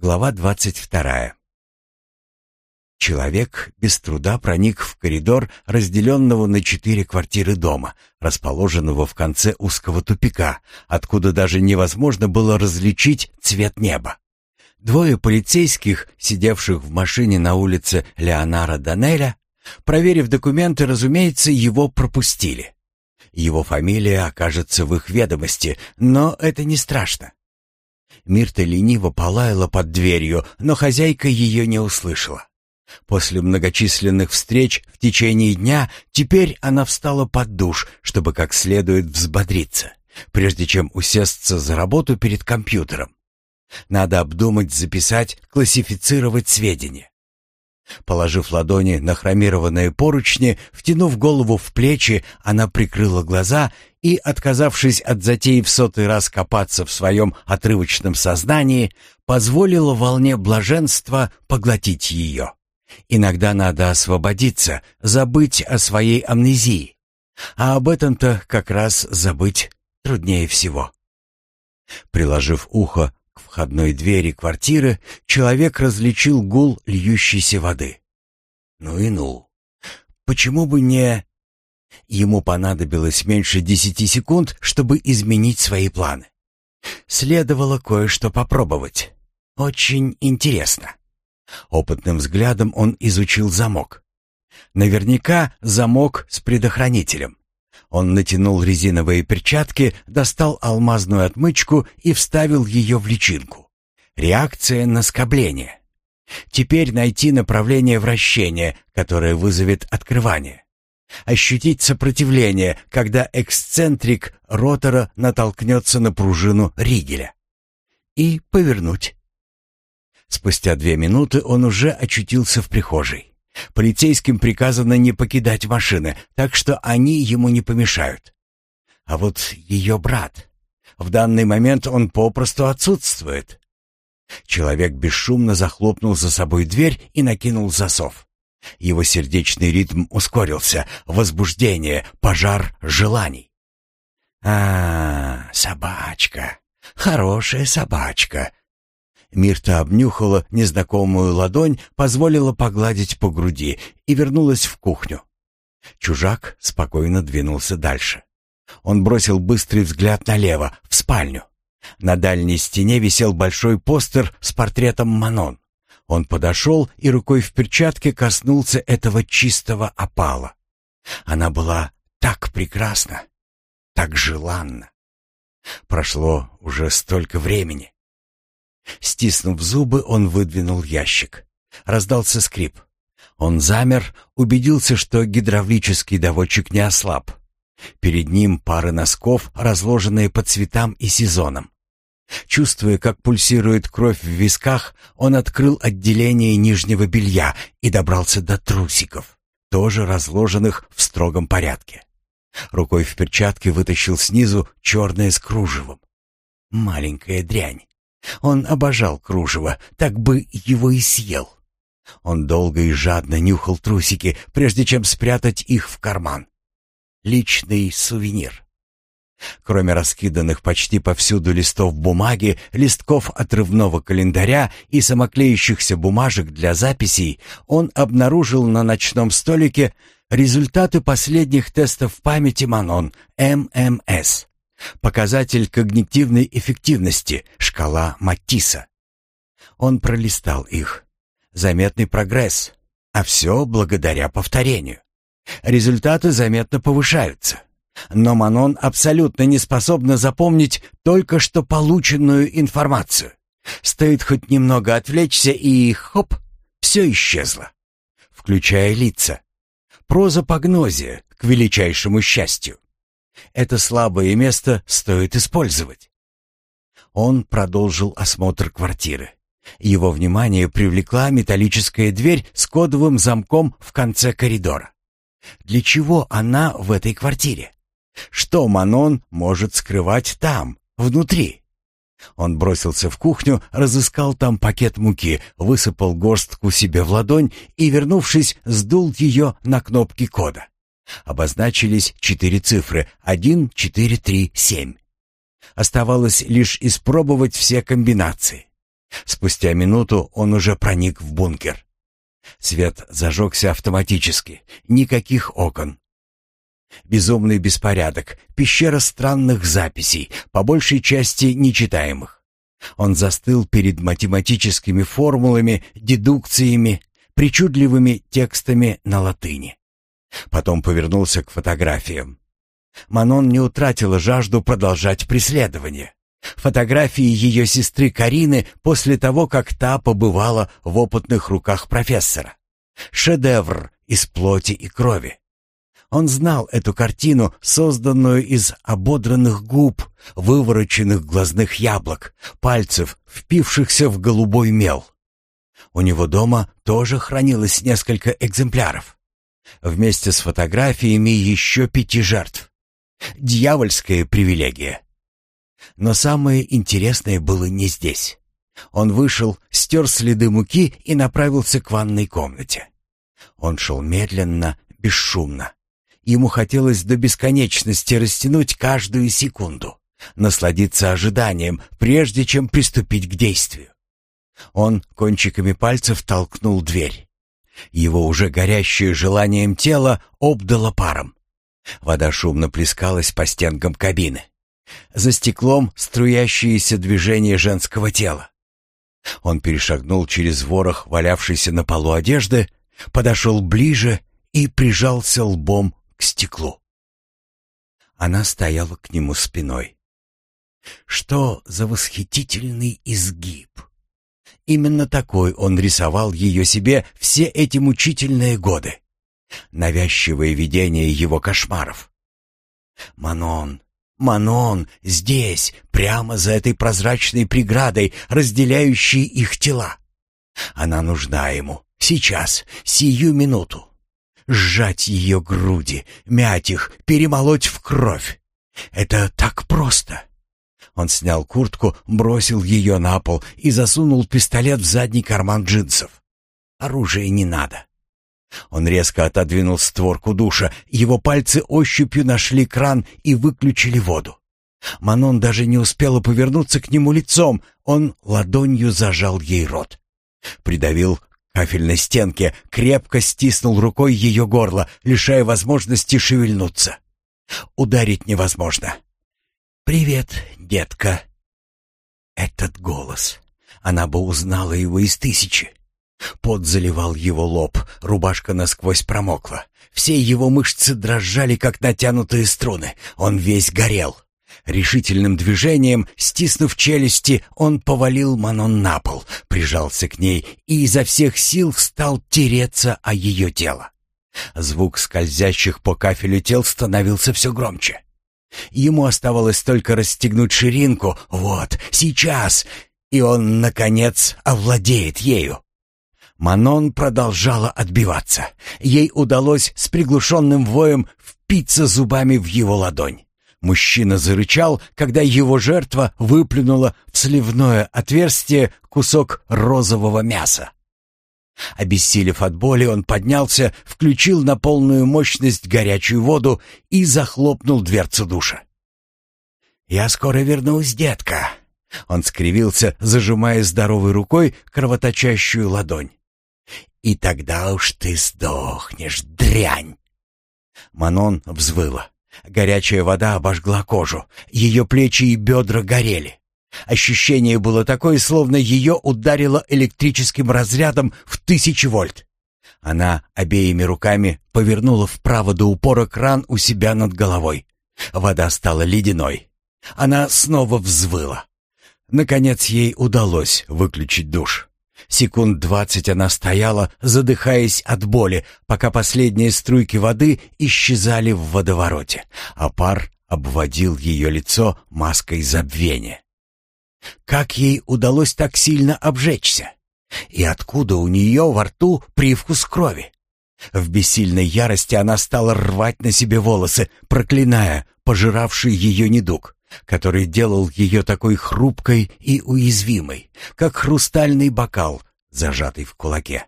Глава двадцать вторая. Человек без труда проник в коридор, разделенного на четыре квартиры дома, расположенного в конце узкого тупика, откуда даже невозможно было различить цвет неба. Двое полицейских, сидевших в машине на улице Леонара Данеля, проверив документы, разумеется, его пропустили. Его фамилия окажется в их ведомости, но это не страшно. Мирта лениво полаяла под дверью, но хозяйка ее не услышала. После многочисленных встреч в течение дня теперь она встала под душ, чтобы как следует взбодриться, прежде чем усесться за работу перед компьютером. Надо обдумать, записать, классифицировать сведения. Положив ладони на хромированные поручни, втянув голову в плечи, она прикрыла глаза и, отказавшись от затеи в сотый раз копаться в своем отрывочном сознании, позволила волне блаженства поглотить ее. Иногда надо освободиться, забыть о своей амнезии. А об этом-то как раз забыть труднее всего. Приложив ухо к входной двери квартиры, человек различил гул льющейся воды. Ну и ну. Почему бы не... Ему понадобилось меньше десяти секунд, чтобы изменить свои планы. Следовало кое-что попробовать. Очень интересно. Опытным взглядом он изучил замок. Наверняка замок с предохранителем. Он натянул резиновые перчатки, достал алмазную отмычку и вставил ее в личинку. Реакция на скобление. Теперь найти направление вращения, которое вызовет открывание. Ощутить сопротивление, когда эксцентрик ротора натолкнется на пружину ригеля. И повернуть. Спустя две минуты он уже очутился в прихожей. Полицейским приказано не покидать машины, так что они ему не помешают. А вот ее брат... В данный момент он попросту отсутствует. Человек бесшумно захлопнул за собой дверь и накинул засов. Его сердечный ритм ускорился, возбуждение, пожар желаний. А, собачка, хорошая собачка, Мирта обнюхала незнакомую ладонь, позволила погладить по груди и вернулась в кухню. Чужак спокойно двинулся дальше. Он бросил быстрый взгляд налево, в спальню. На дальней стене висел большой постер с портретом Манон. Он подошел и рукой в перчатке коснулся этого чистого опала. Она была так прекрасна, так желанна. Прошло уже столько времени. Стиснув зубы, он выдвинул ящик. Раздался скрип. Он замер, убедился, что гидравлический доводчик не ослаб. Перед ним пары носков, разложенные по цветам и сезонам. Чувствуя, как пульсирует кровь в висках, он открыл отделение нижнего белья и добрался до трусиков, тоже разложенных в строгом порядке. Рукой в перчатке вытащил снизу черное с кружевом. Маленькая дрянь. Он обожал кружево, так бы его и съел. Он долго и жадно нюхал трусики, прежде чем спрятать их в карман. Личный сувенир. Кроме раскиданных почти повсюду листов бумаги, листков отрывного календаря и самоклеющихся бумажек для записей, он обнаружил на ночном столике результаты последних тестов памяти Манон, ММС. Показатель когнитивной эффективности, шкала Матисса. Он пролистал их. Заметный прогресс, а все благодаря повторению. Результаты заметно повышаются. Но Манон абсолютно не способна запомнить только что полученную информацию. Стоит хоть немного отвлечься и хоп, все исчезло. Включая лица. Прозапогнозия, к величайшему счастью. Это слабое место стоит использовать. Он продолжил осмотр квартиры. Его внимание привлекла металлическая дверь с кодовым замком в конце коридора. Для чего она в этой квартире? Что Манон может скрывать там, внутри? Он бросился в кухню, разыскал там пакет муки, высыпал горстку себе в ладонь и, вернувшись, сдул ее на кнопки кода. Обозначились четыре цифры — один, четыре, три, семь. Оставалось лишь испробовать все комбинации. Спустя минуту он уже проник в бункер. Свет зажегся автоматически, никаких окон. Безумный беспорядок, пещера странных записей, по большей части нечитаемых. Он застыл перед математическими формулами, дедукциями, причудливыми текстами на латыни. Потом повернулся к фотографиям. Манон не утратила жажду продолжать преследование. Фотографии ее сестры Карины после того, как та побывала в опытных руках профессора. Шедевр из плоти и крови. Он знал эту картину, созданную из ободранных губ, вывороченных глазных яблок, пальцев, впившихся в голубой мел. У него дома тоже хранилось несколько экземпляров. Вместе с фотографиями еще пяти жертв. Дьявольская привилегия. Но самое интересное было не здесь. Он вышел, стер следы муки и направился к ванной комнате. Он шел медленно, бесшумно. Ему хотелось до бесконечности растянуть каждую секунду, насладиться ожиданием, прежде чем приступить к действию. Он кончиками пальцев толкнул дверь. Его уже горящее желанием тело обдало паром. Вода шумно плескалась по стенкам кабины. За стеклом струящиеся движения женского тела. Он перешагнул через ворох валявшейся на полу одежды, подошел ближе и прижался лбом к стеклу. Она стояла к нему спиной. Что за восхитительный изгиб! Именно такой он рисовал ее себе все эти мучительные годы. Навязчивое видение его кошмаров. Манон, Манон, здесь, прямо за этой прозрачной преградой, разделяющей их тела. Она нужна ему, сейчас, сию минуту сжать ее груди, мять их, перемолоть в кровь. Это так просто. Он снял куртку, бросил ее на пол и засунул пистолет в задний карман джинсов. Оружия не надо. Он резко отодвинул створку душа, его пальцы ощупью нашли кран и выключили воду. Манон даже не успела повернуться к нему лицом, он ладонью зажал ей рот. Придавил кафельной стенке, крепко стиснул рукой ее горло, лишая возможности шевельнуться. Ударить невозможно. «Привет, детка». Этот голос. Она бы узнала его из тысячи. Пот заливал его лоб, рубашка насквозь промокла. Все его мышцы дрожали, как натянутые струны. Он весь горел. Решительным движением, стиснув челюсти, он повалил Манон на пол, прижался к ней и изо всех сил стал тереться о ее тело. Звук скользящих по кафелю тел становился все громче. Ему оставалось только расстегнуть ширинку, вот, сейчас, и он, наконец, овладеет ею. Манон продолжала отбиваться. Ей удалось с приглушенным воем впиться зубами в его ладонь. Мужчина зарычал, когда его жертва выплюнула в сливное отверстие кусок розового мяса. Обессилев от боли, он поднялся, включил на полную мощность горячую воду и захлопнул дверцу душа. «Я скоро вернусь, детка!» Он скривился, зажимая здоровой рукой кровоточащую ладонь. «И тогда уж ты сдохнешь, дрянь!» Манон взвыла. Горячая вода обожгла кожу, ее плечи и бедра горели. Ощущение было такое, словно ее ударило электрическим разрядом в тысячи вольт. Она обеими руками повернула вправо до упора кран у себя над головой. Вода стала ледяной. Она снова взвыла. Наконец ей удалось выключить душ. Секунд двадцать она стояла, задыхаясь от боли, пока последние струйки воды исчезали в водовороте, а пар обводил ее лицо маской забвения. Как ей удалось так сильно обжечься? И откуда у нее во рту привкус крови? В бессильной ярости она стала рвать на себе волосы, проклиная пожиравший ее недуг который делал ее такой хрупкой и уязвимой, как хрустальный бокал, зажатый в кулаке.